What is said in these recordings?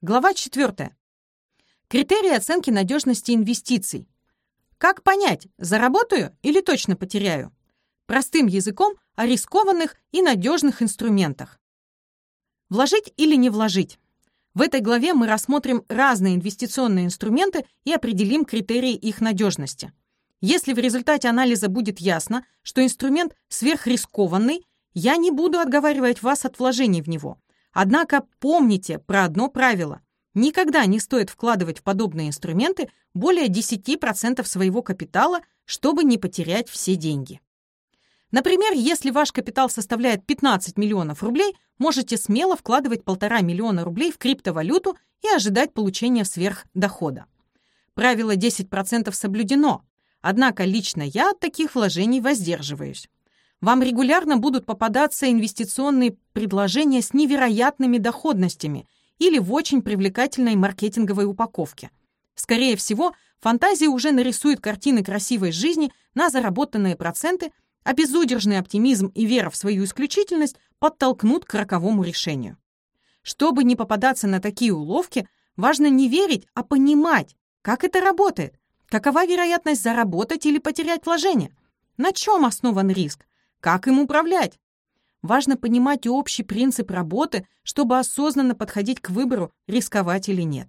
Глава 4. Критерии оценки надежности инвестиций. Как понять, заработаю или точно потеряю? Простым языком о рискованных и надежных инструментах. Вложить или не вложить? В этой главе мы рассмотрим разные инвестиционные инструменты и определим критерии их надежности. Если в результате анализа будет ясно, что инструмент сверхрискованный, я не буду отговаривать вас от вложений в него. Однако помните про одно правило. Никогда не стоит вкладывать в подобные инструменты более 10% своего капитала, чтобы не потерять все деньги. Например, если ваш капитал составляет 15 миллионов рублей, можете смело вкладывать полтора миллиона рублей в криптовалюту и ожидать получения сверхдохода. Правило 10% соблюдено, однако лично я от таких вложений воздерживаюсь. Вам регулярно будут попадаться инвестиционные предложения с невероятными доходностями или в очень привлекательной маркетинговой упаковке. Скорее всего, фантазия уже нарисует картины красивой жизни на заработанные проценты, а безудержный оптимизм и вера в свою исключительность подтолкнут к роковому решению. Чтобы не попадаться на такие уловки, важно не верить, а понимать, как это работает, какова вероятность заработать или потерять вложение, на чем основан риск, как им управлять? Важно понимать общий принцип работы, чтобы осознанно подходить к выбору, рисковать или нет.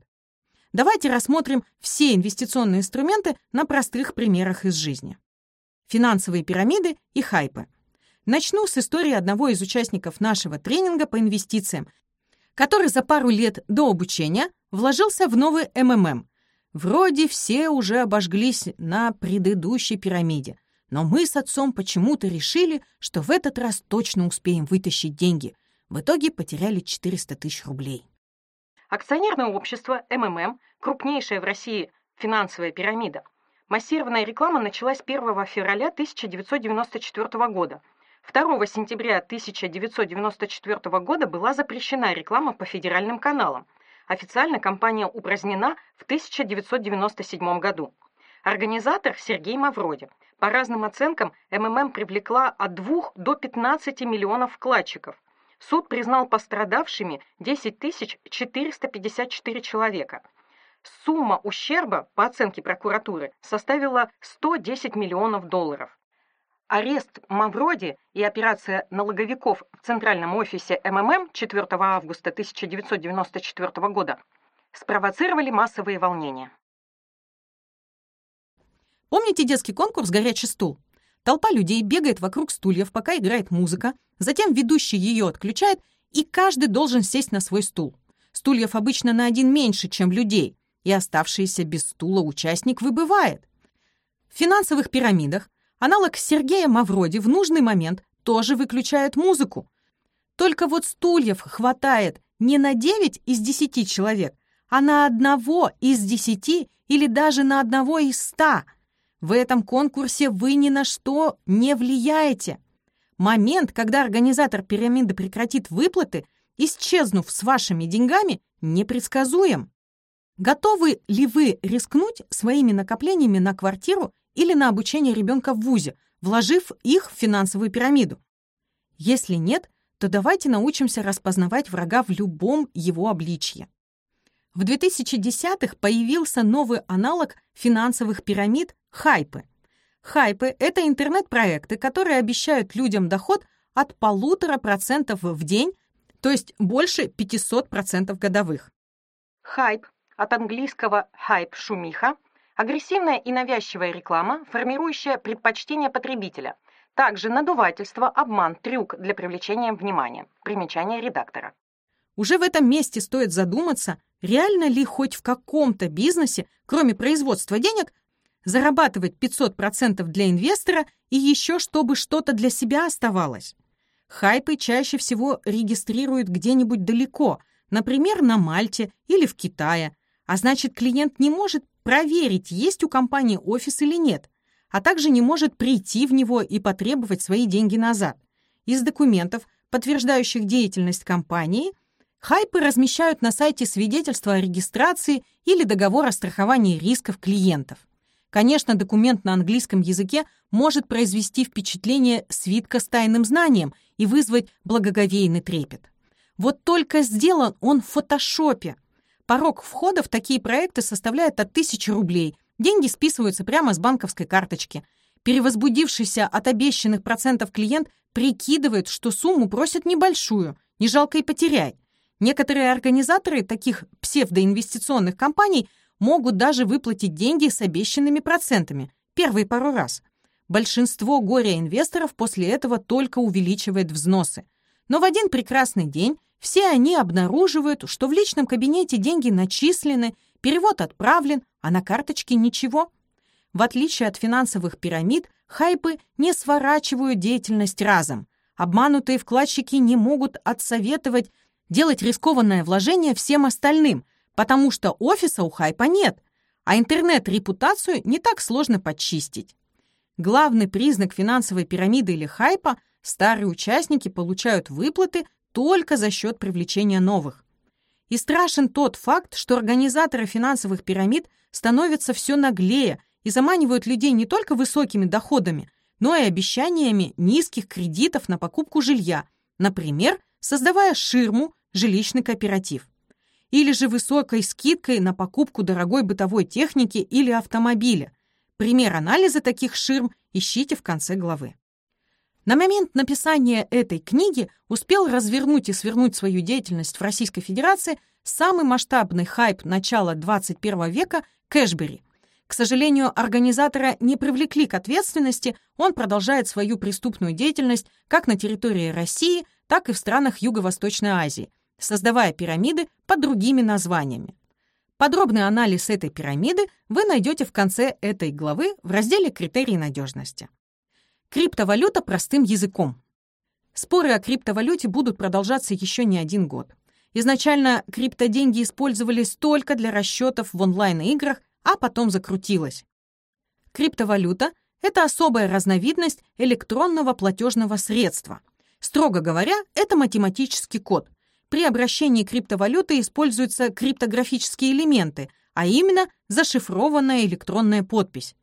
Давайте рассмотрим все инвестиционные инструменты на простых примерах из жизни. Финансовые пирамиды и хайпы. Начну с истории одного из участников нашего тренинга по инвестициям, который за пару лет до обучения вложился в новый МММ. Вроде все уже обожглись на предыдущей пирамиде – но мы с отцом почему-то решили, что в этот раз точно успеем вытащить деньги. В итоге потеряли 400 тысяч рублей. Акционерное общество МММ, крупнейшая в России финансовая пирамида. Массированная реклама началась 1 февраля 1994 года. 2 сентября 1994 года была запрещена реклама по федеральным каналам. Официально компания упразднена в 1997 году. Организатор Сергей Мавроди. По разным оценкам, МММ привлекла от 2 до 15 миллионов вкладчиков. Суд признал пострадавшими 10 454 человека. Сумма ущерба, по оценке прокуратуры, составила 110 миллионов долларов. Арест Мавроди и операция налоговиков в центральном офисе МММ 4 августа 1994 года спровоцировали массовые волнения. Помните детский конкурс «Горячий стул»? Толпа людей бегает вокруг стульев, пока играет музыка, затем ведущий ее отключает, и каждый должен сесть на свой стул. Стульев обычно на один меньше, чем людей, и оставшийся без стула участник выбывает. В финансовых пирамидах аналог Сергея Мавроди в нужный момент тоже выключает музыку. Только вот стульев хватает не на 9 из 10 человек, а на одного из 10 или даже на одного из 100 – в этом конкурсе вы ни на что не влияете. Момент, когда организатор пирамиды прекратит выплаты, исчезнув с вашими деньгами, непредсказуем. Готовы ли вы рискнуть своими накоплениями на квартиру или на обучение ребенка в ВУЗе, вложив их в финансовую пирамиду? Если нет, то давайте научимся распознавать врага в любом его обличье. В 2010-х появился новый аналог финансовых пирамид Хайпы. Хайпы — это интернет-проекты, которые обещают людям доход от полутора процентов в день, то есть больше 500% годовых. Хайп от английского «хайп» — шумиха, агрессивная и навязчивая реклама, формирующая предпочтение потребителя, также надувательство, обман, трюк для привлечения внимания. Примечание редактора. Уже в этом месте стоит задуматься, реально ли хоть в каком-то бизнесе, кроме производства денег, зарабатывать 500% для инвестора и еще чтобы что-то для себя оставалось. Хайпы чаще всего регистрируют где-нибудь далеко, например, на Мальте или в Китае, а значит клиент не может проверить, есть у компании офис или нет, а также не может прийти в него и потребовать свои деньги назад. Из документов, подтверждающих деятельность компании, хайпы размещают на сайте свидетельство о регистрации или договор о страховании рисков клиентов. Конечно, документ на английском языке может произвести впечатление свитка с тайным знанием и вызвать благоговейный трепет. Вот только сделан он в фотошопе. Порог входа в такие проекты составляет от 1000 рублей. Деньги списываются прямо с банковской карточки. Перевозбудившийся от обещанных процентов клиент прикидывает, что сумму просят небольшую, не жалко и потерять. Некоторые организаторы таких псевдоинвестиционных компаний могут даже выплатить деньги с обещанными процентами, первые пару раз. Большинство горе-инвесторов после этого только увеличивает взносы. Но в один прекрасный день все они обнаруживают, что в личном кабинете деньги начислены, перевод отправлен, а на карточке ничего. В отличие от финансовых пирамид, хайпы не сворачивают деятельность разом. Обманутые вкладчики не могут отсоветовать делать рискованное вложение всем остальным, потому что офиса у хайпа нет, а интернет-репутацию не так сложно подчистить. Главный признак финансовой пирамиды или хайпа – старые участники получают выплаты только за счет привлечения новых. И страшен тот факт, что организаторы финансовых пирамид становятся все наглее и заманивают людей не только высокими доходами, но и обещаниями низких кредитов на покупку жилья, например, создавая ширму жилищный кооператив. Или же высокой скидкой на покупку дорогой бытовой техники или автомобиля. Пример анализа таких ширм ищите в конце главы. На момент написания этой книги успел развернуть и свернуть свою деятельность в Российской Федерации самый масштабный хайп начала 21 века Кэшбери. К сожалению, организатора не привлекли к ответственности, он продолжает свою преступную деятельность как на территории России, так и в странах Юго-Восточной Азии, создавая пирамиды под другими названиями. Подробный анализ этой пирамиды вы найдете в конце этой главы в разделе «Критерии надежности». Криптовалюта простым языком. Споры о криптовалюте будут продолжаться еще не один год. Изначально криптоденьги использовались только для расчетов в онлайн-играх, а потом закрутилось. Криптовалюта — это особая разновидность электронного платежного средства. Строго говоря, это математический код. При обращении криптовалюты используются криптографические элементы, а именно зашифрованная электронная подпись.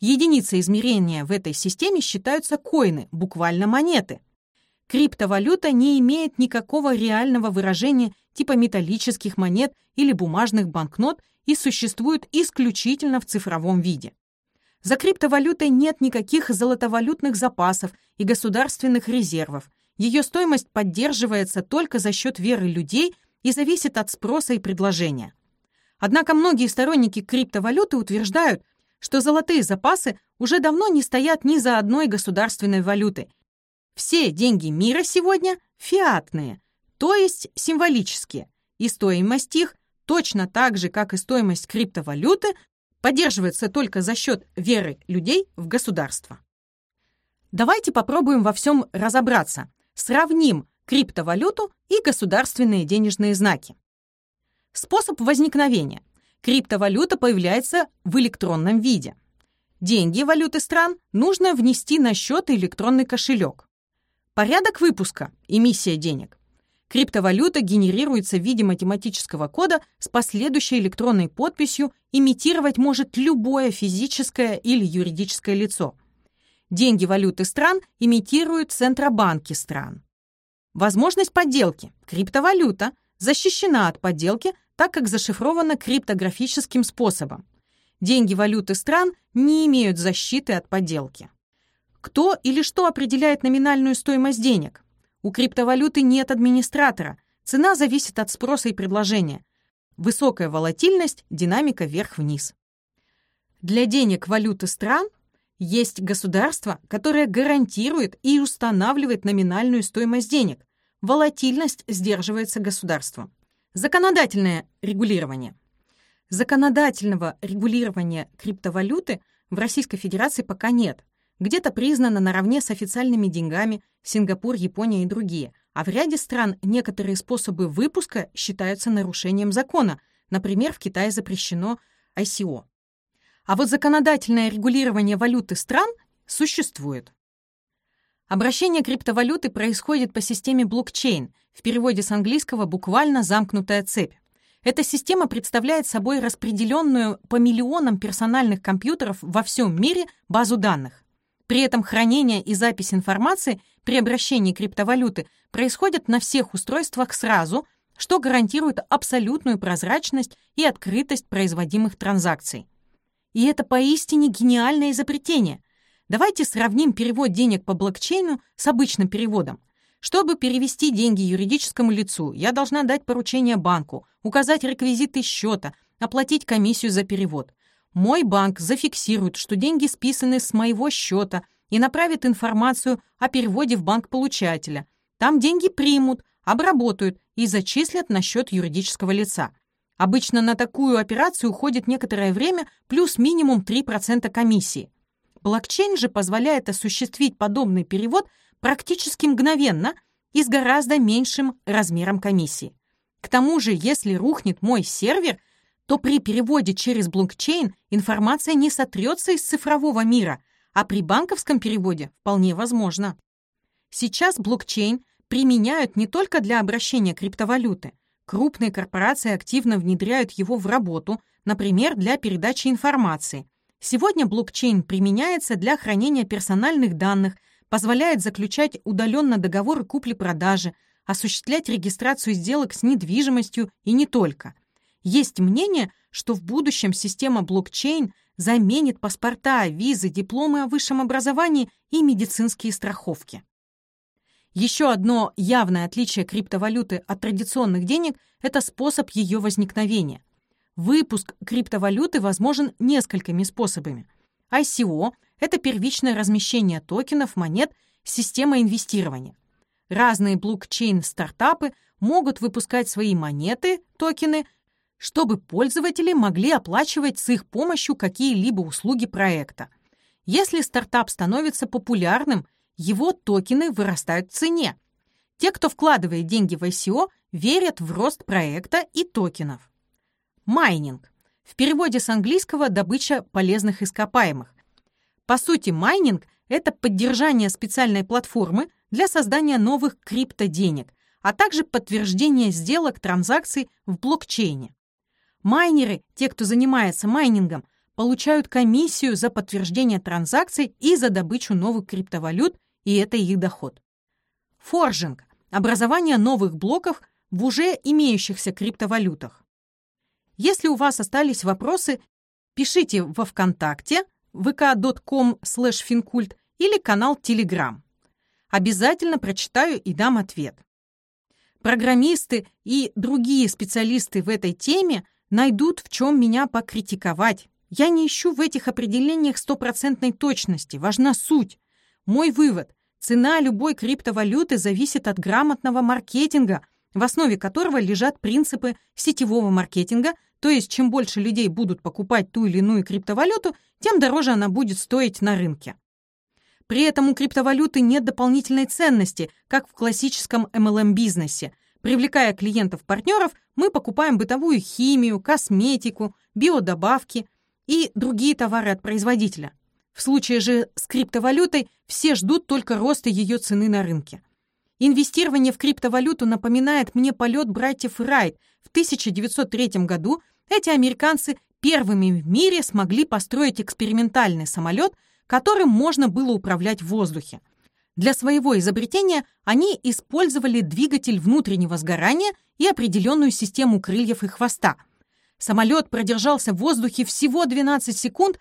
Единицы измерения в этой системе считаются коины, буквально монеты. Криптовалюта не имеет никакого реального выражения типа металлических монет или бумажных банкнот и существует исключительно в цифровом виде. За криптовалютой нет никаких золотовалютных запасов и государственных резервов. Ее стоимость поддерживается только за счет веры людей и зависит от спроса и предложения. Однако многие сторонники криптовалюты утверждают, что золотые запасы уже давно не стоят ни за одной государственной валютой. Все деньги мира сегодня фиатные, то есть символические, и стоимость их, точно так же, как и стоимость криптовалюты, поддерживается только за счет веры людей в государство. Давайте попробуем во всем разобраться. Сравним криптовалюту и государственные денежные знаки. Способ возникновения – Криптовалюта появляется в электронном виде. Деньги валюты стран нужно внести на счет электронный кошелек. Порядок выпуска, эмиссия денег. Криптовалюта генерируется в виде математического кода с последующей электронной подписью, имитировать может любое физическое или юридическое лицо. Деньги валюты стран имитируют центробанки стран. Возможность подделки. Криптовалюта защищена от подделки так как зашифровано криптографическим способом. Деньги валюты стран не имеют защиты от подделки. Кто или что определяет номинальную стоимость денег? У криптовалюты нет администратора. Цена зависит от спроса и предложения. Высокая волатильность, динамика вверх-вниз. Для денег валюты стран есть государство, которое гарантирует и устанавливает номинальную стоимость денег. Волатильность сдерживается государством. Законодательное регулирование. Законодательного регулирования криптовалюты в Российской Федерации пока нет. Где-то признано наравне с официальными деньгами Сингапур, Япония и другие. А в ряде стран некоторые способы выпуска считаются нарушением закона. Например, в Китае запрещено ICO. А вот законодательное регулирование валюты стран существует. Обращение криптовалюты происходит по системе блокчейн, в переводе с английского буквально «замкнутая цепь». Эта система представляет собой распределенную по миллионам персональных компьютеров во всем мире базу данных. При этом хранение и запись информации при обращении криптовалюты происходят на всех устройствах сразу, что гарантирует абсолютную прозрачность и открытость производимых транзакций. И это поистине гениальное изобретение. Давайте сравним перевод денег по блокчейну с обычным переводом. Чтобы перевести деньги юридическому лицу, я должна дать поручение банку, указать реквизиты счета, оплатить комиссию за перевод. Мой банк зафиксирует, что деньги списаны с моего счета и направит информацию о переводе в банк получателя. Там деньги примут, обработают и зачислят на счет юридического лица. Обычно на такую операцию уходит некоторое время плюс минимум 3% комиссии. Блокчейн же позволяет осуществить подобный перевод практически мгновенно и с гораздо меньшим размером комиссии. К тому же, если рухнет мой сервер, то при переводе через блокчейн информация не сотрется из цифрового мира, а при банковском переводе вполне возможно. Сейчас блокчейн применяют не только для обращения криптовалюты. Крупные корпорации активно внедряют его в работу, например, для передачи информации. Сегодня блокчейн применяется для хранения персональных данных, позволяет заключать удаленно договоры купли-продажи, осуществлять регистрацию сделок с недвижимостью и не только. Есть мнение, что в будущем система блокчейн заменит паспорта, визы, дипломы о высшем образовании и медицинские страховки. Еще одно явное отличие криптовалюты от традиционных денег – это способ ее возникновения. Выпуск криптовалюты возможен несколькими способами. ICO это первичное размещение токенов, монет, система инвестирования. Разные блокчейн-стартапы могут выпускать свои монеты, токены, чтобы пользователи могли оплачивать с их помощью какие-либо услуги проекта. Если стартап становится популярным, его токены вырастают в цене. Те, кто вкладывает деньги в ICO, верят в рост проекта и токенов. Майнинг. В переводе с английского «добыча полезных ископаемых». По сути, майнинг — это поддержание специальной платформы для создания новых криптоденег, а также подтверждение сделок транзакций в блокчейне. Майнеры, те, кто занимается майнингом, получают комиссию за подтверждение транзакций и за добычу новых криптовалют, и это их доход. Форжинг – образование новых блоков в уже имеющихся криптовалютах. Если у вас остались вопросы, пишите во ВКонтакте vk.com finkult или канал Telegram. Обязательно прочитаю и дам ответ. Программисты и другие специалисты в этой теме найдут, в чем меня покритиковать. Я не ищу в этих определениях стопроцентной точности, важна суть. Мой вывод – цена любой криптовалюты зависит от грамотного маркетинга, в основе которого лежат принципы сетевого маркетинга, то есть чем больше людей будут покупать ту или иную криптовалюту, тем дороже она будет стоить на рынке. При этом у криптовалюты нет дополнительной ценности, как в классическом MLM-бизнесе. Привлекая клиентов-партнеров, мы покупаем бытовую химию, косметику, биодобавки и другие товары от производителя. В случае же с криптовалютой все ждут только роста ее цены на рынке. Инвестирование в криптовалюту напоминает мне полет братьев Райт. В 1903 году эти американцы первыми в мире смогли построить экспериментальный самолет, которым можно было управлять в воздухе. Для своего изобретения они использовали двигатель внутреннего сгорания и определенную систему крыльев и хвоста. Самолет продержался в воздухе всего 12 секунд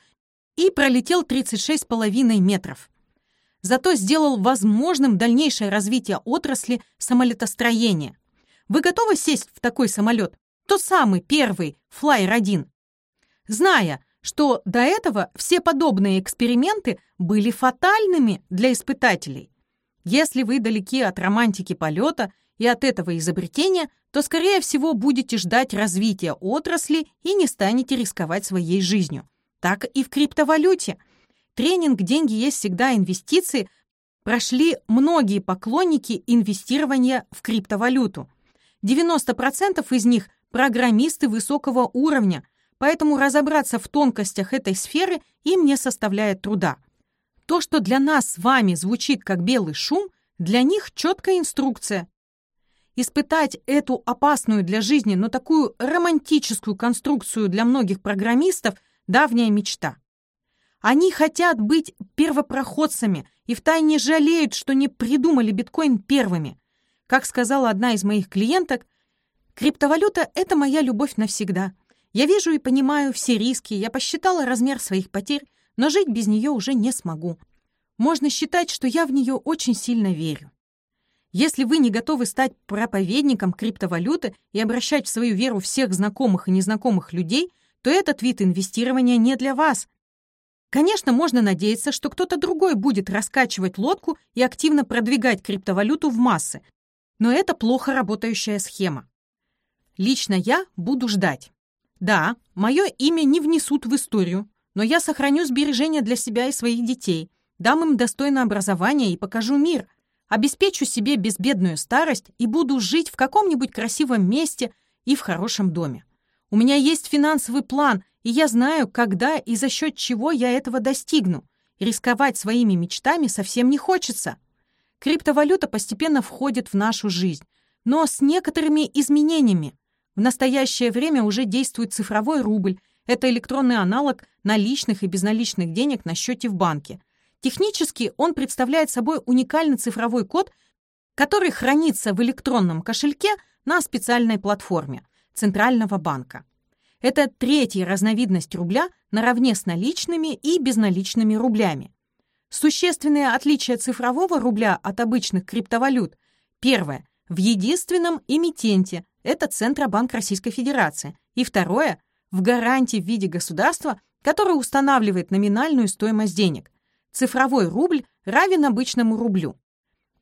и пролетел 36,5 метров. Зато сделал возможным дальнейшее развитие отрасли самолетостроения. Вы готовы сесть в такой самолет? Тот самый первый Flyer 1 зная, что до этого все подобные эксперименты были фатальными для испытателей. Если вы далеки от романтики полета и от этого изобретения, то, скорее всего, будете ждать развития отрасли и не станете рисковать своей жизнью. Так и в криптовалюте. Тренинг «Деньги есть всегда инвестиции» прошли многие поклонники инвестирования в криптовалюту. 90% из них – программисты высокого уровня, поэтому разобраться в тонкостях этой сферы им не составляет труда. То, что для нас с вами звучит как белый шум, для них четкая инструкция. Испытать эту опасную для жизни, но такую романтическую конструкцию для многих программистов – давняя мечта. Они хотят быть первопроходцами и втайне жалеют, что не придумали биткоин первыми. Как сказала одна из моих клиенток, Криптовалюта — это моя любовь навсегда. Я вижу и понимаю все риски, я посчитала размер своих потерь, но жить без нее уже не смогу. Можно считать, что я в нее очень сильно верю. Если вы не готовы стать проповедником криптовалюты и обращать в свою веру всех знакомых и незнакомых людей, то этот вид инвестирования не для вас. Конечно, можно надеяться, что кто-то другой будет раскачивать лодку и активно продвигать криптовалюту в массы, но это плохо работающая схема. Лично я буду ждать. Да, мое имя не внесут в историю, но я сохраню сбережения для себя и своих детей, дам им достойное образование и покажу мир, обеспечу себе безбедную старость и буду жить в каком-нибудь красивом месте и в хорошем доме. У меня есть финансовый план, и я знаю, когда и за счет чего я этого достигну. Рисковать своими мечтами совсем не хочется. Криптовалюта постепенно входит в нашу жизнь, но с некоторыми изменениями. В настоящее время уже действует цифровой рубль. Это электронный аналог наличных и безналичных денег на счете в банке. Технически он представляет собой уникальный цифровой код, который хранится в электронном кошельке на специальной платформе Центрального банка. Это третья разновидность рубля наравне с наличными и безналичными рублями. Существенное отличие цифрового рубля от обычных криптовалют. Первое. В единственном эмитенте, это Центробанк Российской Федерации. И второе — в гарантии в виде государства, которое устанавливает номинальную стоимость денег. Цифровой рубль равен обычному рублю.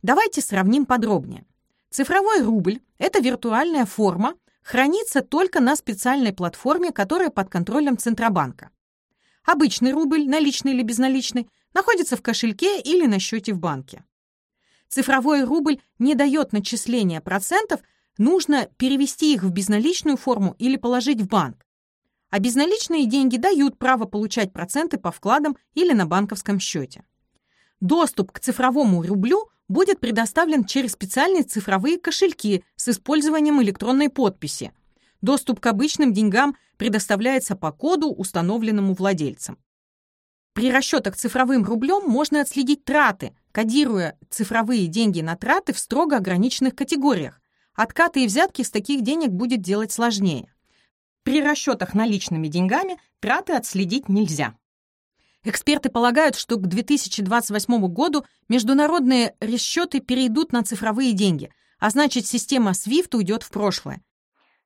Давайте сравним подробнее. Цифровой рубль — это виртуальная форма, хранится только на специальной платформе, которая под контролем Центробанка. Обычный рубль, наличный или безналичный, находится в кошельке или на счете в банке. Цифровой рубль не дает начисления процентов, нужно перевести их в безналичную форму или положить в банк. А безналичные деньги дают право получать проценты по вкладам или на банковском счете. Доступ к цифровому рублю будет предоставлен через специальные цифровые кошельки с использованием электронной подписи. Доступ к обычным деньгам предоставляется по коду, установленному владельцем. При расчетах цифровым рублем можно отследить траты, кодируя цифровые деньги на траты в строго ограниченных категориях, Откаты и взятки с таких денег будет делать сложнее. При расчетах наличными деньгами траты отследить нельзя. Эксперты полагают, что к 2028 году международные расчеты перейдут на цифровые деньги, а значит система SWIFT уйдет в прошлое.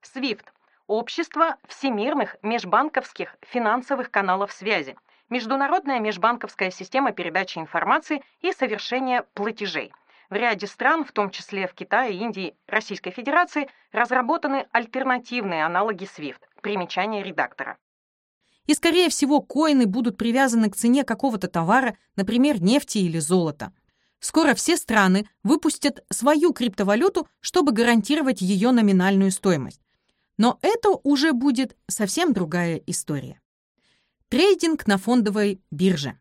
SWIFT – Общество всемирных межбанковских финансовых каналов связи, международная межбанковская система передачи информации и совершения платежей – в ряде стран, в том числе в Китае, Индии, Российской Федерации, разработаны альтернативные аналоги SWIFT. Примечание редактора. И, скорее всего, коины будут привязаны к цене какого-то товара, например, нефти или золота. Скоро все страны выпустят свою криптовалюту, чтобы гарантировать ее номинальную стоимость. Но это уже будет совсем другая история. Трейдинг на фондовой бирже.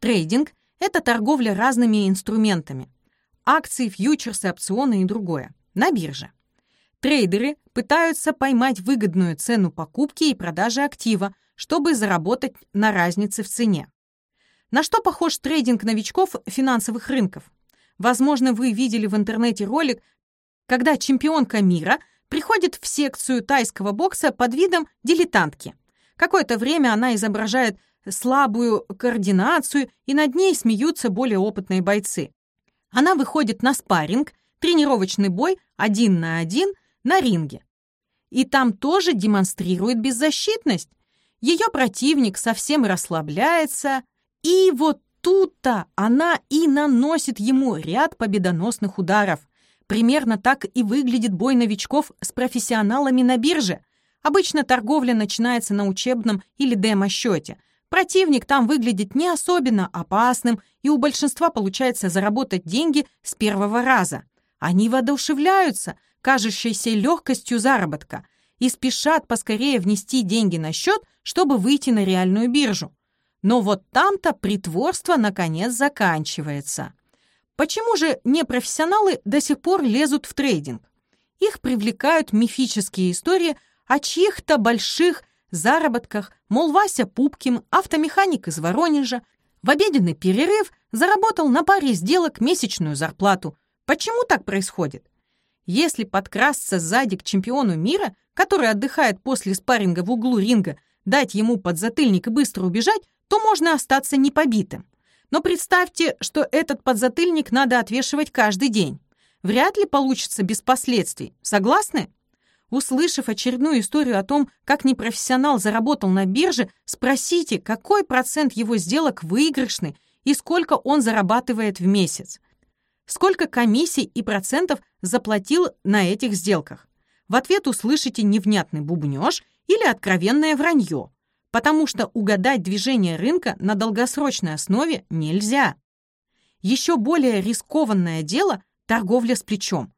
Трейдинг это торговля разными инструментами. Акции, фьючерсы, опционы и другое. На бирже. Трейдеры пытаются поймать выгодную цену покупки и продажи актива, чтобы заработать на разнице в цене. На что похож трейдинг новичков финансовых рынков? Возможно, вы видели в интернете ролик, когда чемпионка мира приходит в секцию тайского бокса под видом дилетантки. Какое-то время она изображает слабую координацию, и над ней смеются более опытные бойцы. Она выходит на спарринг, тренировочный бой один на один на ринге. И там тоже демонстрирует беззащитность. Ее противник совсем расслабляется, и вот тут-то она и наносит ему ряд победоносных ударов. Примерно так и выглядит бой новичков с профессионалами на бирже. Обычно торговля начинается на учебном или демо-счете – Противник там выглядит не особенно опасным, и у большинства получается заработать деньги с первого раза. Они воодушевляются кажущейся легкостью заработка и спешат поскорее внести деньги на счет, чтобы выйти на реальную биржу. Но вот там-то притворство наконец заканчивается. Почему же непрофессионалы до сих пор лезут в трейдинг? Их привлекают мифические истории о чьих-то больших заработках, мол, Вася Пупкин, автомеханик из Воронежа, в обеденный перерыв заработал на паре сделок месячную зарплату. Почему так происходит? Если подкрасться сзади к чемпиону мира, который отдыхает после спарринга в углу ринга, дать ему подзатыльник и быстро убежать, то можно остаться непобитым. Но представьте, что этот подзатыльник надо отвешивать каждый день. Вряд ли получится без последствий. Согласны? Услышав очередную историю о том, как непрофессионал заработал на бирже, спросите, какой процент его сделок выигрышный и сколько он зарабатывает в месяц. Сколько комиссий и процентов заплатил на этих сделках. В ответ услышите невнятный бубнёж или откровенное вранье, потому что угадать движение рынка на долгосрочной основе нельзя. Еще более рискованное дело – торговля с плечом,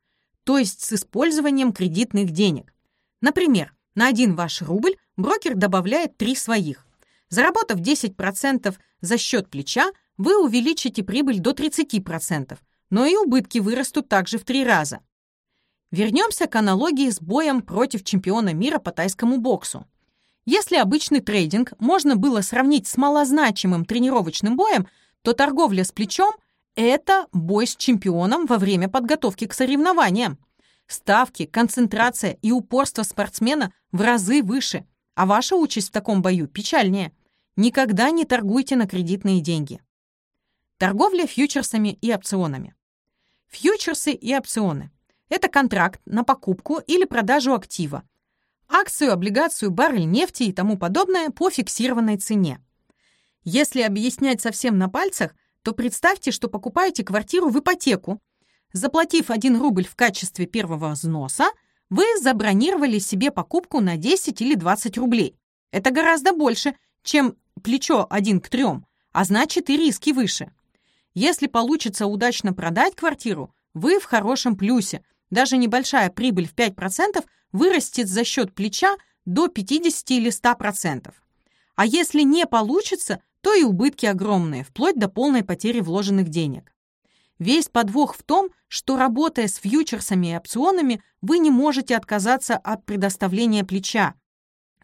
то есть с использованием кредитных денег. Например, на один ваш рубль брокер добавляет три своих. Заработав 10% за счет плеча, вы увеличите прибыль до 30%, но и убытки вырастут также в три раза. Вернемся к аналогии с боем против чемпиона мира по тайскому боксу. Если обычный трейдинг можно было сравнить с малозначимым тренировочным боем, то торговля с плечом – это бой с чемпионом во время подготовки к соревнованиям. Ставки, концентрация и упорство спортсмена в разы выше, а ваша участь в таком бою печальнее. Никогда не торгуйте на кредитные деньги. Торговля фьючерсами и опционами. Фьючерсы и опционы – это контракт на покупку или продажу актива, акцию, облигацию, баррель нефти и тому подобное по фиксированной цене. Если объяснять совсем на пальцах, то представьте, что покупаете квартиру в ипотеку. Заплатив 1 рубль в качестве первого взноса, вы забронировали себе покупку на 10 или 20 рублей. Это гораздо больше, чем плечо 1 к 3, а значит и риски выше. Если получится удачно продать квартиру, вы в хорошем плюсе. Даже небольшая прибыль в 5% вырастет за счет плеча до 50 или 100%. А если не получится, то и убытки огромные, вплоть до полной потери вложенных денег. Весь подвох в том, что работая с фьючерсами и опционами, вы не можете отказаться от предоставления плеча.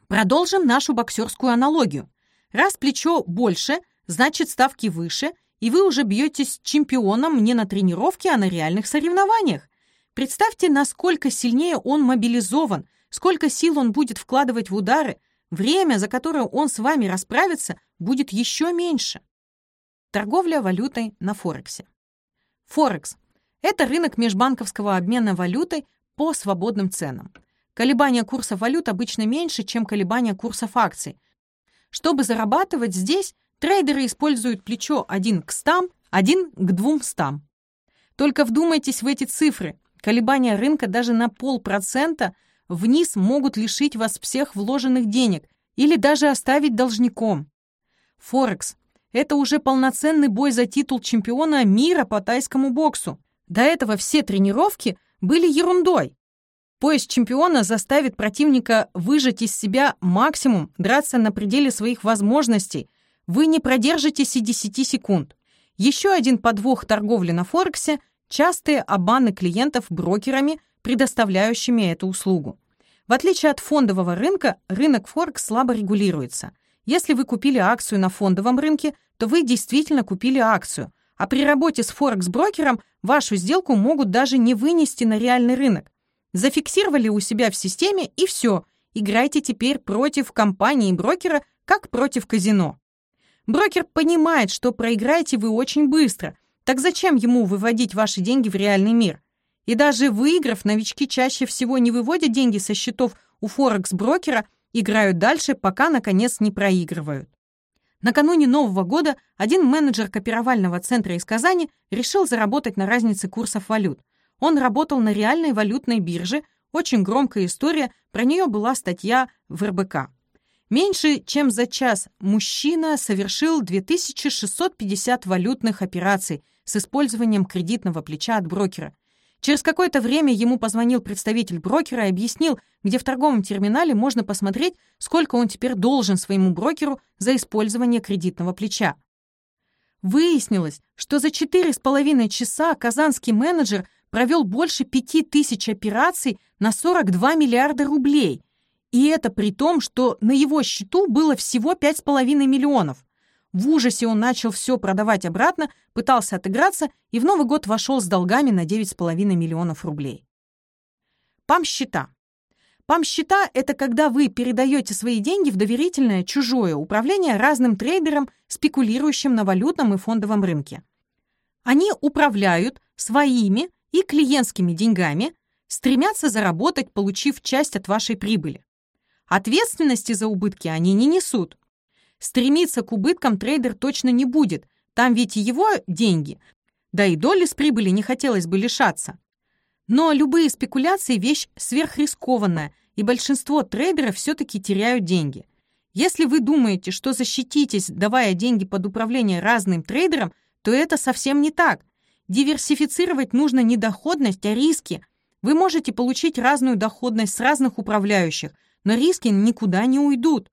Продолжим нашу боксерскую аналогию. Раз плечо больше, значит ставки выше, и вы уже бьетесь с чемпионом не на тренировке, а на реальных соревнованиях. Представьте, насколько сильнее он мобилизован, сколько сил он будет вкладывать в удары, время, за которое он с вами расправится, будет еще меньше. Торговля валютой на Форексе. Форекс – это рынок межбанковского обмена валютой по свободным ценам. Колебания курса валют обычно меньше, чем колебания курсов акций. Чтобы зарабатывать здесь, Трейдеры используют плечо 1 к 100, 1 к 200. Только вдумайтесь в эти цифры. Колебания рынка даже на полпроцента вниз могут лишить вас всех вложенных денег или даже оставить должником. Форекс – это уже полноценный бой за титул чемпиона мира по тайскому боксу. До этого все тренировки были ерундой. Пояс чемпиона заставит противника выжать из себя максимум, драться на пределе своих возможностей – вы не продержитесь и 10 секунд. Еще один подвох торговли на Форексе – частые обманы клиентов брокерами, предоставляющими эту услугу. В отличие от фондового рынка, рынок Форекс слабо регулируется. Если вы купили акцию на фондовом рынке, то вы действительно купили акцию, а при работе с Форекс-брокером вашу сделку могут даже не вынести на реальный рынок. Зафиксировали у себя в системе и все. Играйте теперь против компании-брокера, как против казино. Брокер понимает, что проиграете вы очень быстро. Так зачем ему выводить ваши деньги в реальный мир? И даже выиграв, новички чаще всего не выводят деньги со счетов у Форекс-брокера, играют дальше, пока, наконец, не проигрывают. Накануне Нового года один менеджер копировального центра из Казани решил заработать на разнице курсов валют. Он работал на реальной валютной бирже, очень громкая история, про нее была статья в РБК. Меньше чем за час мужчина совершил 2650 валютных операций с использованием кредитного плеча от брокера. Через какое-то время ему позвонил представитель брокера и объяснил, где в торговом терминале можно посмотреть, сколько он теперь должен своему брокеру за использование кредитного плеча. Выяснилось, что за 4,5 часа казанский менеджер провел больше 5000 операций на 42 миллиарда рублей – и это при том, что на его счету было всего 5,5 миллионов. В ужасе он начал все продавать обратно, пытался отыграться и в Новый год вошел с долгами на 9,5 миллионов рублей. ПАМ-счета. ПАМ-счета – это когда вы передаете свои деньги в доверительное чужое управление разным трейдерам, спекулирующим на валютном и фондовом рынке. Они управляют своими и клиентскими деньгами, стремятся заработать, получив часть от вашей прибыли. Ответственности за убытки они не несут. Стремиться к убыткам трейдер точно не будет, там ведь его деньги, да и доли с прибыли не хотелось бы лишаться. Но любые спекуляции – вещь сверхрискованная, и большинство трейдеров все-таки теряют деньги. Если вы думаете, что защититесь, давая деньги под управление разным трейдерам, то это совсем не так. Диверсифицировать нужно не доходность, а риски. Вы можете получить разную доходность с разных управляющих, но риски никуда не уйдут.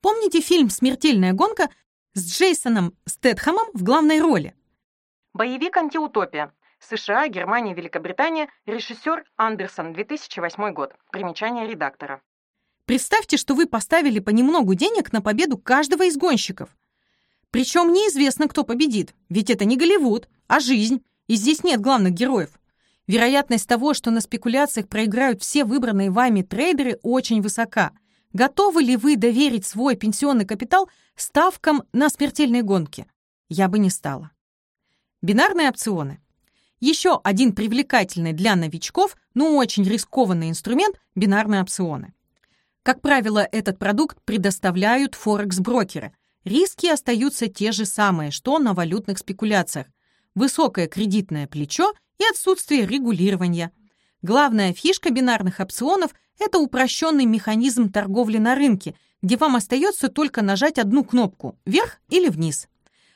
Помните фильм «Смертельная гонка» с Джейсоном Стэтхэмом в главной роли? Боевик «Антиутопия». США, Германия, Великобритания. Режиссер Андерсон, 2008 год. Примечание редактора. Представьте, что вы поставили понемногу денег на победу каждого из гонщиков. Причем неизвестно, кто победит, ведь это не Голливуд, а жизнь, и здесь нет главных героев. Вероятность того, что на спекуляциях проиграют все выбранные вами трейдеры, очень высока. Готовы ли вы доверить свой пенсионный капитал ставкам на смертельные гонки? Я бы не стала. Бинарные опционы. Еще один привлекательный для новичков, но очень рискованный инструмент – бинарные опционы. Как правило, этот продукт предоставляют форекс-брокеры. Риски остаются те же самые, что на валютных спекуляциях. Высокое кредитное плечо и отсутствие регулирования. Главная фишка бинарных опционов – это упрощенный механизм торговли на рынке, где вам остается только нажать одну кнопку – вверх или вниз.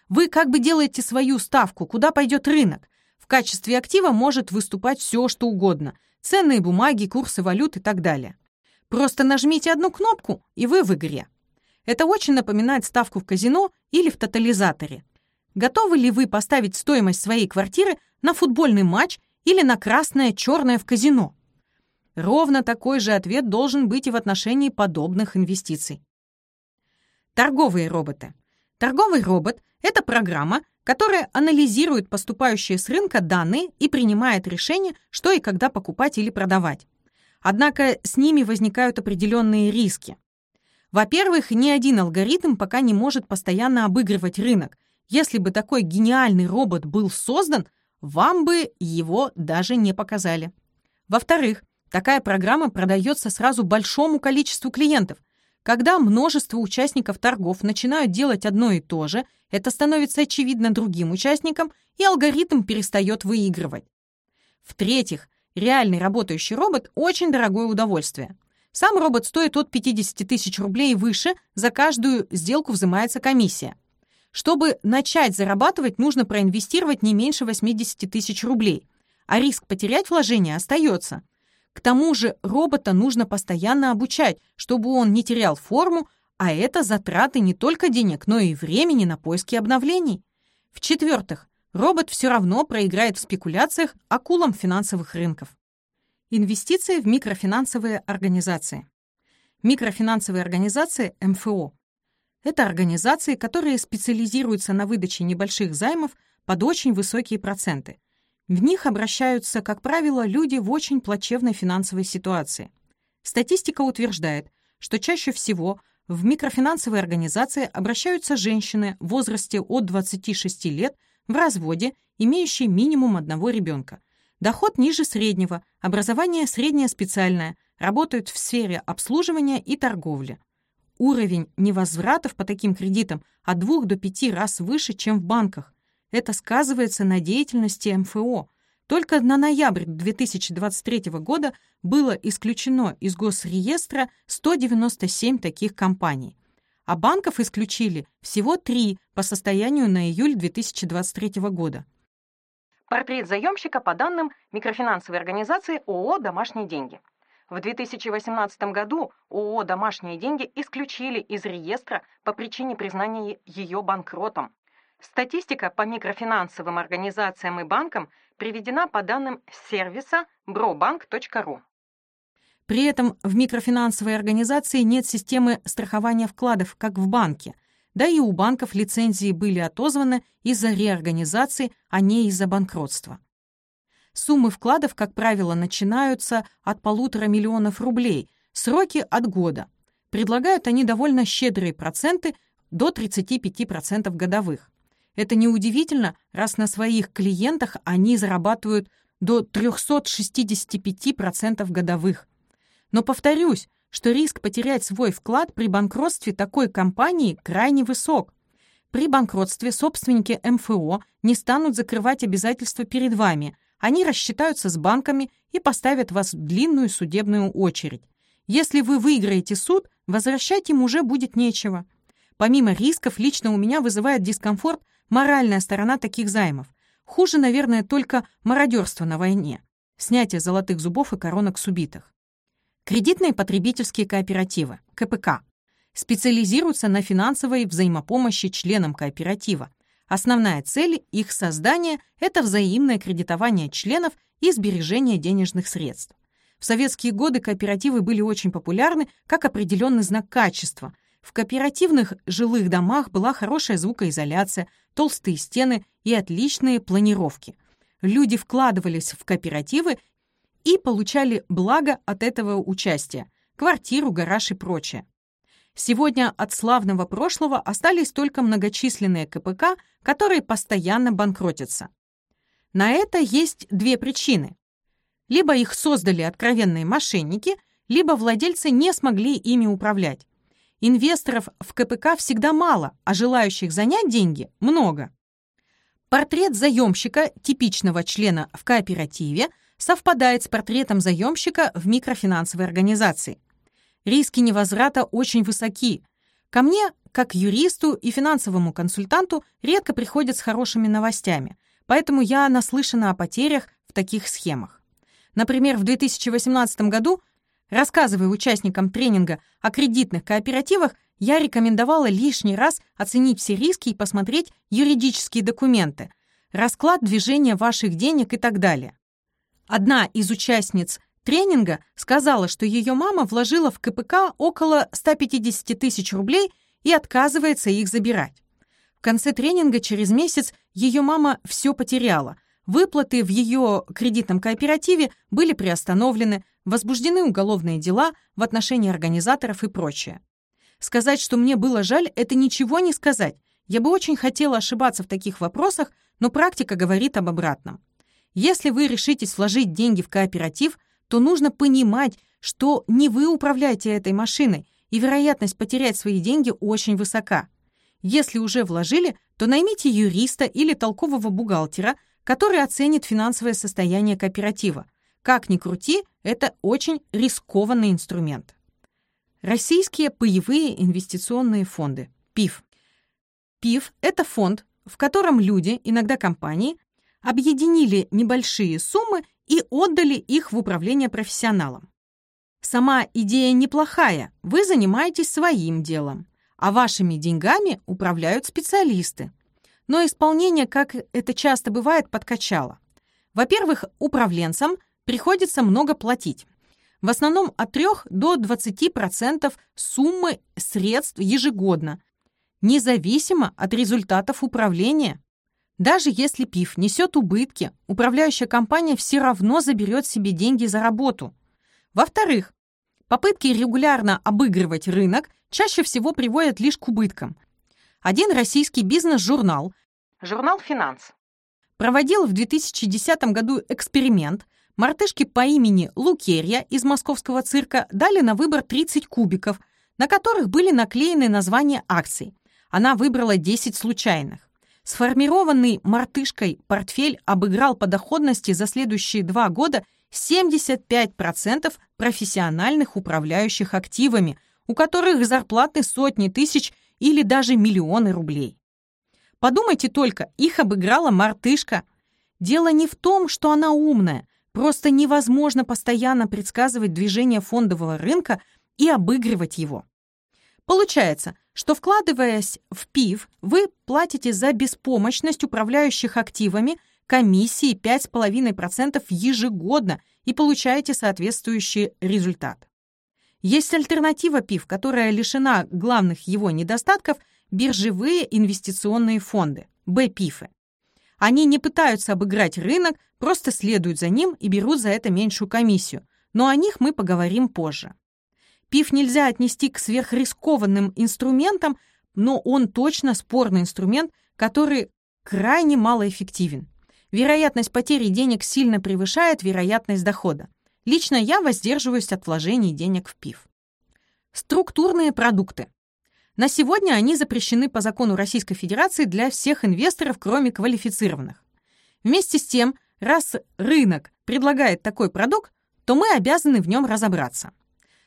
Вы как бы делаете свою ставку, куда пойдет рынок. В качестве актива может выступать все, что угодно. Ценные бумаги, курсы валют и так далее. Просто нажмите одну кнопку, и вы в игре. Это очень напоминает ставку в казино или в тотализаторе. Готовы ли вы поставить стоимость своей квартиры на футбольный матч или на красное-черное в казино? Ровно такой же ответ должен быть и в отношении подобных инвестиций. Торговые роботы. Торговый робот — это программа, которая анализирует поступающие с рынка данные и принимает решение, что и когда покупать или продавать. Однако с ними возникают определенные риски. Во-первых, ни один алгоритм пока не может постоянно обыгрывать рынок. Если бы такой гениальный робот был создан, вам бы его даже не показали. Во-вторых, такая программа продается сразу большому количеству клиентов – когда множество участников торгов начинают делать одно и то же, это становится очевидно другим участникам, и алгоритм перестает выигрывать. В-третьих, реальный работающий робот – очень дорогое удовольствие. Сам робот стоит от 50 тысяч рублей и выше, за каждую сделку взимается комиссия. Чтобы начать зарабатывать, нужно проинвестировать не меньше 80 тысяч рублей, а риск потерять вложение остается – к тому же робота нужно постоянно обучать, чтобы он не терял форму, а это затраты не только денег, но и времени на поиски обновлений. В-четвертых, робот все равно проиграет в спекуляциях акулам финансовых рынков. Инвестиции в микрофинансовые организации. Микрофинансовые организации МФО – это организации, которые специализируются на выдаче небольших займов под очень высокие проценты, в них обращаются, как правило, люди в очень плачевной финансовой ситуации. Статистика утверждает, что чаще всего в микрофинансовые организации обращаются женщины в возрасте от 26 лет в разводе, имеющие минимум одного ребенка. Доход ниже среднего, образование среднее специальное, работают в сфере обслуживания и торговли. Уровень невозвратов по таким кредитам от 2 до 5 раз выше, чем в банках. Это сказывается на деятельности МФО. Только на ноябрь 2023 года было исключено из госреестра 197 таких компаний. А банков исключили всего три по состоянию на июль 2023 года. Портрет заемщика по данным микрофинансовой организации ООО «Домашние деньги». В 2018 году ООО «Домашние деньги» исключили из реестра по причине признания ее банкротом. Статистика по микрофинансовым организациям и банкам приведена по данным сервиса brobank.ru. При этом в микрофинансовой организации нет системы страхования вкладов, как в банке. Да и у банков лицензии были отозваны из-за реорганизации, а не из-за банкротства. Суммы вкладов, как правило, начинаются от полутора миллионов рублей, сроки от года. Предлагают они довольно щедрые проценты до 35% годовых. Это неудивительно, раз на своих клиентах они зарабатывают до 365% годовых. Но повторюсь, что риск потерять свой вклад при банкротстве такой компании крайне высок. При банкротстве собственники МФО не станут закрывать обязательства перед вами, они рассчитаются с банками и поставят вас в длинную судебную очередь. Если вы выиграете суд, возвращать им уже будет нечего. Помимо рисков, лично у меня вызывает дискомфорт моральная сторона таких займов. Хуже, наверное, только мародерство на войне, снятие золотых зубов и коронок с убитых. Кредитные потребительские кооперативы, КПК, специализируются на финансовой взаимопомощи членам кооператива. Основная цель их создания – это взаимное кредитование членов и сбережение денежных средств. В советские годы кооперативы были очень популярны как определенный знак качества. В кооперативных жилых домах была хорошая звукоизоляция, толстые стены и отличные планировки. Люди вкладывались в кооперативы и получали благо от этого участия – квартиру, гараж и прочее. Сегодня от славного прошлого остались только многочисленные КПК, которые постоянно банкротятся. На это есть две причины. Либо их создали откровенные мошенники, либо владельцы не смогли ими управлять. Инвесторов в КПК всегда мало, а желающих занять деньги много. Портрет заемщика, типичного члена в кооперативе, совпадает с портретом заемщика в микрофинансовой организации. Риски невозврата очень высоки. Ко мне, как юристу и финансовому консультанту, редко приходят с хорошими новостями, поэтому я наслышана о потерях в таких схемах. Например, в 2018 году, рассказывая участникам тренинга о кредитных кооперативах, я рекомендовала лишний раз оценить все риски и посмотреть юридические документы, расклад движения ваших денег и так далее. Одна из участниц тренинга сказала, что ее мама вложила в КПК около 150 тысяч рублей и отказывается их забирать. В конце тренинга через месяц ее мама все потеряла, Выплаты в ее кредитном кооперативе были приостановлены, возбуждены уголовные дела в отношении организаторов и прочее. Сказать, что мне было жаль, это ничего не сказать. Я бы очень хотела ошибаться в таких вопросах, но практика говорит об обратном. Если вы решитесь вложить деньги в кооператив, то нужно понимать, что не вы управляете этой машиной, и вероятность потерять свои деньги очень высока. Если уже вложили, то наймите юриста или толкового бухгалтера, который оценит финансовое состояние кооператива. Как ни крути, это очень рискованный инструмент. Российские паевые инвестиционные фонды, ПИФ. ПИФ – это фонд, в котором люди, иногда компании, объединили небольшие суммы и отдали их в управление профессионалам. Сама идея неплохая, вы занимаетесь своим делом, а вашими деньгами управляют специалисты но исполнение, как это часто бывает, подкачало. Во-первых, управленцам приходится много платить. В основном от 3 до 20% суммы средств ежегодно, независимо от результатов управления. Даже если ПИФ несет убытки, управляющая компания все равно заберет себе деньги за работу. Во-вторых, попытки регулярно обыгрывать рынок чаще всего приводят лишь к убыткам, один российский бизнес-журнал «Журнал «Финанс» проводил в 2010 году эксперимент. Мартышке по имени Лукерья из московского цирка дали на выбор 30 кубиков, на которых были наклеены названия акций. Она выбрала 10 случайных. Сформированный мартышкой портфель обыграл по доходности за следующие два года 75% профессиональных управляющих активами, у которых зарплаты сотни тысяч или даже миллионы рублей. Подумайте только, их обыграла мартышка. Дело не в том, что она умная, просто невозможно постоянно предсказывать движение фондового рынка и обыгрывать его. Получается, что вкладываясь в ПИВ, вы платите за беспомощность управляющих активами комиссии 5,5% ежегодно и получаете соответствующий результат. Есть альтернатива ПИФ, которая лишена главных его недостатков – биржевые инвестиционные фонды, БПИФы. Они не пытаются обыграть рынок, просто следуют за ним и берут за это меньшую комиссию. Но о них мы поговорим позже. ПИФ нельзя отнести к сверхрискованным инструментам, но он точно спорный инструмент, который крайне малоэффективен. Вероятность потери денег сильно превышает вероятность дохода. Лично я воздерживаюсь от вложений денег в ПИФ. Структурные продукты. На сегодня они запрещены по закону Российской Федерации для всех инвесторов, кроме квалифицированных. Вместе с тем, раз рынок предлагает такой продукт, то мы обязаны в нем разобраться.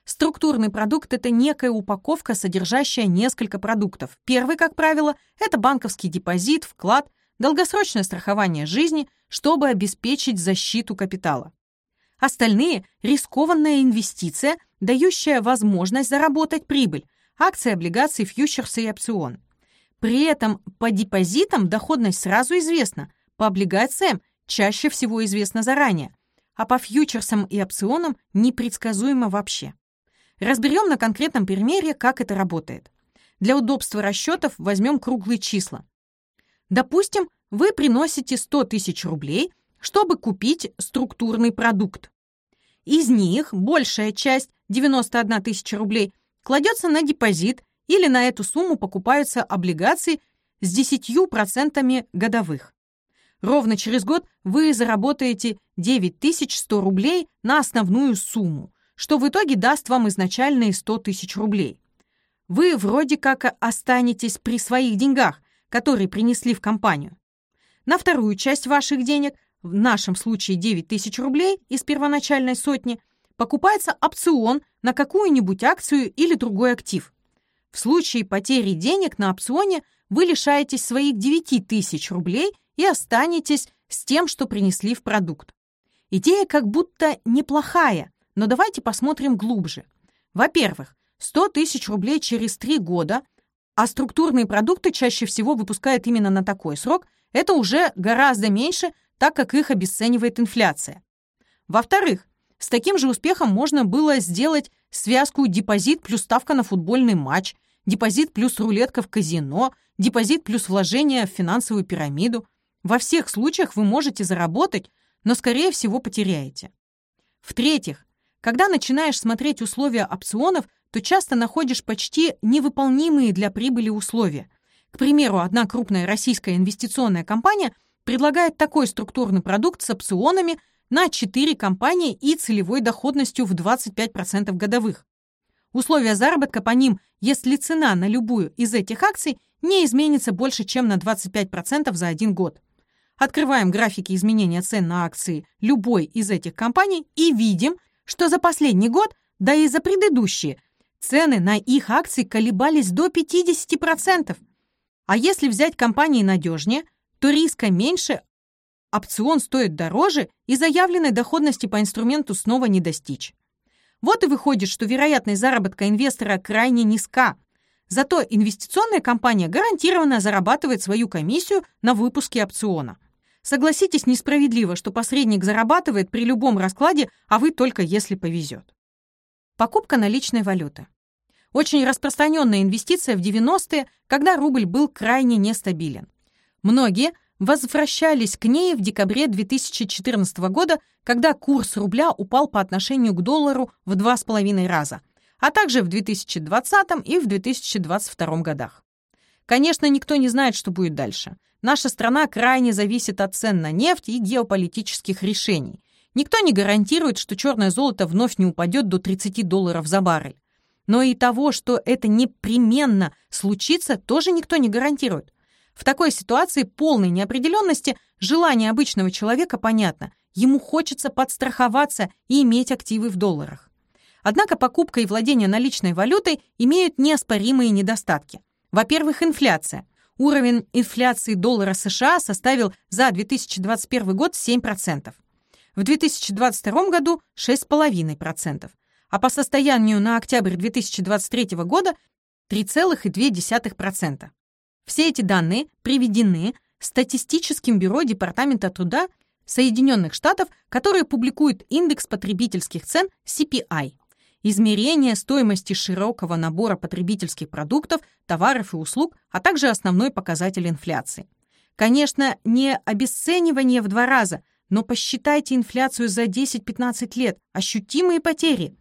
Структурный продукт – это некая упаковка, содержащая несколько продуктов. Первый, как правило, это банковский депозит, вклад, долгосрочное страхование жизни, чтобы обеспечить защиту капитала. Остальные – рискованная инвестиция, дающая возможность заработать прибыль, акции, облигации, фьючерсы и опцион. При этом по депозитам доходность сразу известна, по облигациям чаще всего известна заранее, а по фьючерсам и опционам непредсказуемо вообще. Разберем на конкретном примере, как это работает. Для удобства расчетов возьмем круглые числа. Допустим, вы приносите 100 тысяч рублей, чтобы купить структурный продукт. Из них большая часть, 91 тысяча рублей, кладется на депозит или на эту сумму покупаются облигации с 10% годовых. Ровно через год вы заработаете 9100 рублей на основную сумму, что в итоге даст вам изначальные 100 тысяч рублей. Вы вроде как останетесь при своих деньгах, которые принесли в компанию. На вторую часть ваших денег, в нашем случае 9 тысяч рублей из первоначальной сотни, покупается опцион на какую-нибудь акцию или другой актив. В случае потери денег на опционе вы лишаетесь своих 9 тысяч рублей и останетесь с тем, что принесли в продукт. Идея как будто неплохая, но давайте посмотрим глубже. Во-первых, 100 тысяч рублей через 3 года – а структурные продукты чаще всего выпускают именно на такой срок, это уже гораздо меньше, так как их обесценивает инфляция. Во-вторых, с таким же успехом можно было сделать связку депозит плюс ставка на футбольный матч, депозит плюс рулетка в казино, депозит плюс вложение в финансовую пирамиду. Во всех случаях вы можете заработать, но, скорее всего, потеряете. В-третьих, когда начинаешь смотреть условия опционов, то часто находишь почти невыполнимые для прибыли условия. К примеру, одна крупная российская инвестиционная компания предлагает такой структурный продукт с опционами на 4 компании и целевой доходностью в 25% годовых. Условия заработка по ним, если цена на любую из этих акций не изменится больше, чем на 25% за один год. Открываем графики изменения цен на акции любой из этих компаний и видим, что за последний год, да и за предыдущие, Цены на их акции колебались до 50%. А если взять компании надежнее, то риска меньше, опцион стоит дороже и заявленной доходности по инструменту снова не достичь. Вот и выходит, что вероятность заработка инвестора крайне низка. Зато инвестиционная компания гарантированно зарабатывает свою комиссию на выпуске опциона. Согласитесь, несправедливо, что посредник зарабатывает при любом раскладе, а вы только если повезет. Покупка наличной валюты. Очень распространенная инвестиция в 90-е, когда рубль был крайне нестабилен. Многие возвращались к ней в декабре 2014 года, когда курс рубля упал по отношению к доллару в 2,5 раза, а также в 2020 и в 2022 годах. Конечно, никто не знает, что будет дальше. Наша страна крайне зависит от цен на нефть и геополитических решений. Никто не гарантирует, что черное золото вновь не упадет до 30 долларов за баррель. Но и того, что это непременно случится, тоже никто не гарантирует. В такой ситуации полной неопределенности желание обычного человека понятно. Ему хочется подстраховаться и иметь активы в долларах. Однако покупка и владение наличной валютой имеют неоспоримые недостатки. Во-первых, инфляция. Уровень инфляции доллара США составил за 2021 год 7% в 2022 году 6,5%, а по состоянию на октябрь 2023 года 3,2%. Все эти данные приведены Статистическим бюро Департамента труда Соединенных Штатов, которое публикует индекс потребительских цен CPI, измерение стоимости широкого набора потребительских продуктов, товаров и услуг, а также основной показатель инфляции. Конечно, не обесценивание в два раза, но посчитайте инфляцию за 10-15 лет, ощутимые потери.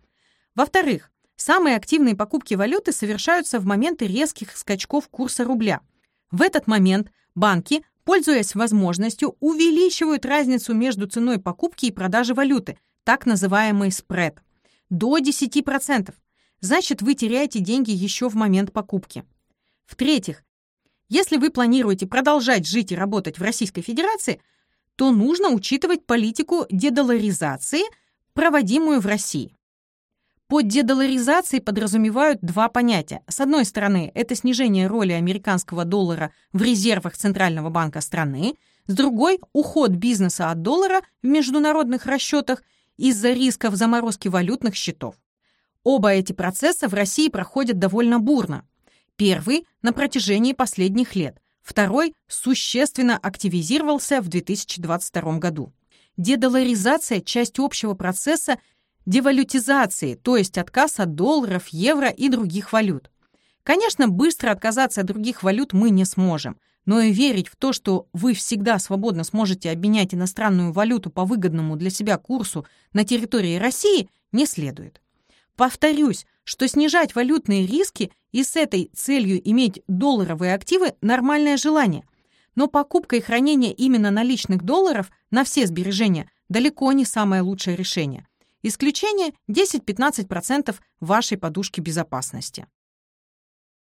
Во-вторых, самые активные покупки валюты совершаются в моменты резких скачков курса рубля. В этот момент банки, пользуясь возможностью, увеличивают разницу между ценой покупки и продажи валюты, так называемый спред, до 10%. Значит, вы теряете деньги еще в момент покупки. В-третьих, если вы планируете продолжать жить и работать в Российской Федерации, то нужно учитывать политику дедоларизации, проводимую в России. Под дедоларизацией подразумевают два понятия. С одной стороны, это снижение роли американского доллара в резервах Центрального банка страны, с другой – уход бизнеса от доллара в международных расчетах из-за рисков заморозки валютных счетов. Оба эти процесса в России проходят довольно бурно. Первый – на протяжении последних лет, второй существенно активизировался в 2022 году. Дедоларизация – часть общего процесса девалютизации, то есть отказ от долларов, евро и других валют. Конечно, быстро отказаться от других валют мы не сможем, но и верить в то, что вы всегда свободно сможете обменять иностранную валюту по выгодному для себя курсу на территории России, не следует. Повторюсь, что снижать валютные риски и с этой целью иметь долларовые активы – нормальное желание. Но покупка и хранение именно наличных долларов на все сбережения далеко не самое лучшее решение. Исключение – 10-15% вашей подушки безопасности.